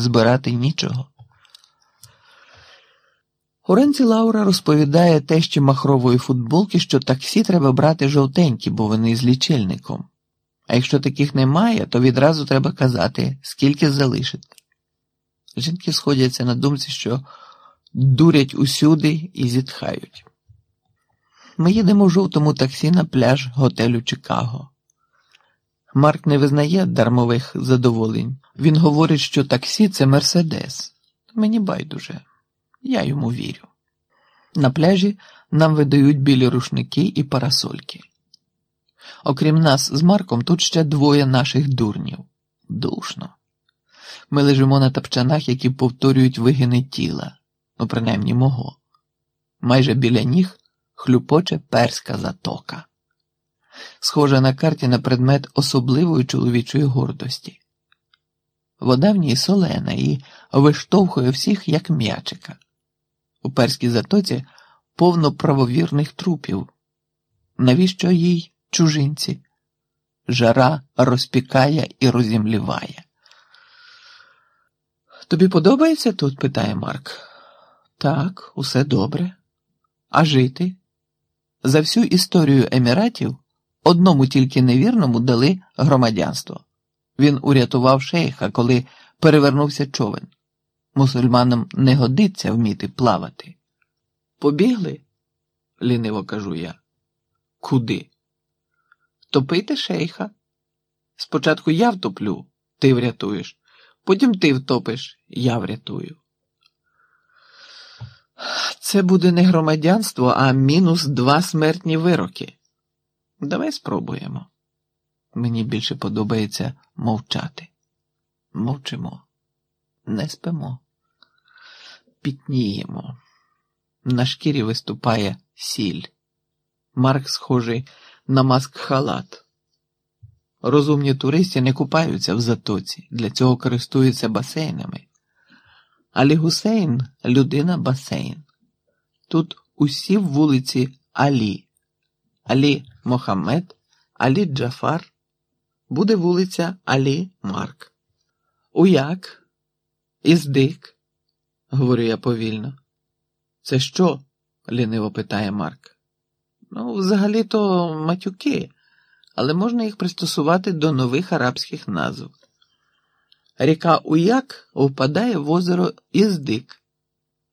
збирати нічого. Уранці Лаура розповідає тещі махрової футболки, що таксі треба брати жовтенькі, бо вони з лічильником. А якщо таких немає, то відразу треба казати, скільки залишити. Жінки сходяться на думці, що дурять усюди і зітхають. Ми їдемо в жовтому таксі на пляж готелю Чикаго. Марк не визнає дармових задоволень. Він говорить, що таксі це Мерседес. Мені байдуже, я йому вірю. На пляжі нам видають білі рушники і парасольки. Окрім нас з Марком, тут ще двоє наших дурнів. Душно. Ми лежимо на тапчанах, які повторюють вигини тіла, ну, принаймні мого. Майже біля ніг хлюпоче перська затока, схожа на карті на предмет особливої чоловічої гордості. Вода в ній солена і виштовхує всіх, як м'ячика. У перській затоці повно правовірних трупів. Навіщо їй чужинці? Жара розпікає і розімліває. Тобі подобається тут? питає Марк. Так, усе добре. А жити? За всю історію Еміратів одному тільки невірному дали громадянство. Він урятував шейха, коли перевернувся човен. Мусульманам не годиться вміти плавати. Побігли? ліниво кажу я. Куди? Топити шейха. Спочатку я втоплю, ти врятуєш, потім ти втопиш, я врятую. Це буде не громадянство, а мінус два смертні вироки. Давай спробуємо. Мені більше подобається мовчати. Мовчимо, не спимо, пітніємо. На шкірі виступає сіль. Марк схожий на маск халат. Розумні туристи не купаються в затоці, для цього користуються басейнами. Алі Гусейн людина басейн. Тут усі вулиці Алі, Алі Мохаммед, Алі Джафар, буде вулиця Алі Марк. Уяк? Іздик, говорю я повільно. Це що? ліниво питає Марк. Ну, взагалі-то матюки, але можна їх пристосувати до нових арабських назв. Ріка Уяк впадає в озеро Іздик.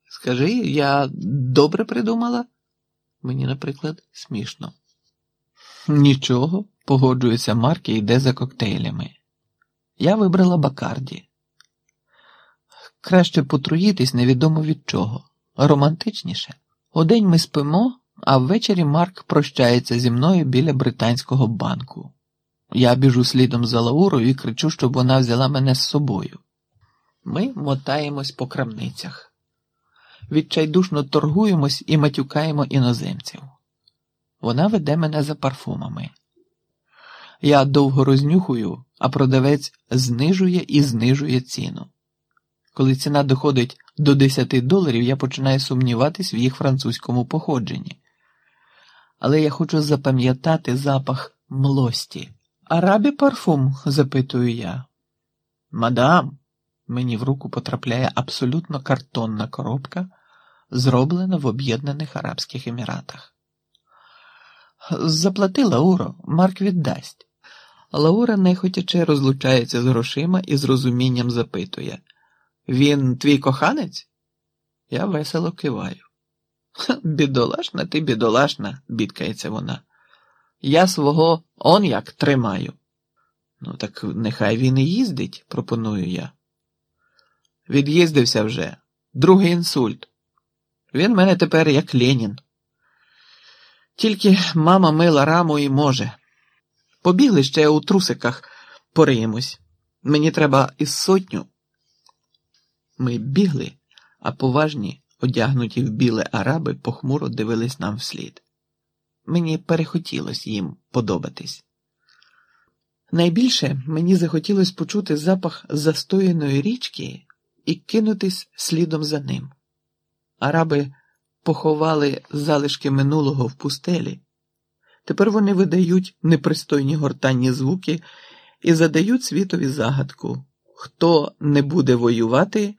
Скажи, я добре придумала? Мені, наприклад, смішно. Нічого, погоджується Марк і йде за коктейлями. Я вибрала Бакарді. Краще потруїтись невідомо від чого. Романтичніше. Удень ми спимо, а ввечері Марк прощається зі мною біля британського банку. Я біжу слідом за Лаурою і кричу, щоб вона взяла мене з собою. Ми мотаємось по крамницях. Відчайдушно торгуємось і матюкаємо іноземців. Вона веде мене за парфумами. Я довго рознюхую, а продавець знижує і знижує ціну. Коли ціна доходить до 10 доларів, я починаю сумніватись в їх французькому походженні. Але я хочу запам'ятати запах млості. Арабі парфум? запитую я. Мадам, мені в руку потрапляє абсолютно картонна коробка, зроблена в Об'єднаних Арабських Еміратах. Заплати Лауро, Марк віддасть. Лаура нехотяче розлучається з грошима і з розумінням запитує Він твій коханець? Я весело киваю. Бідолашна ти, бідолашна, бідкається вона. Я свого он як тримаю. Ну, так нехай він і їздить, пропоную я. Від'їздився вже, другий інсульт. Він мене тепер як Ленін. Тільки мама мила раму і може. Побігли ще у трусиках пориємось. Мені треба із сотню. Ми бігли, а поважні, одягнуті в біле араби, похмуро дивились нам вслід. Мені перехотілось їм подобатись. Найбільше мені захотілося почути запах застояної річки і кинутись слідом за ним. Араби поховали залишки минулого в пустелі. Тепер вони видають непристойні гортанні звуки і задають світові загадку, Хто не буде воювати,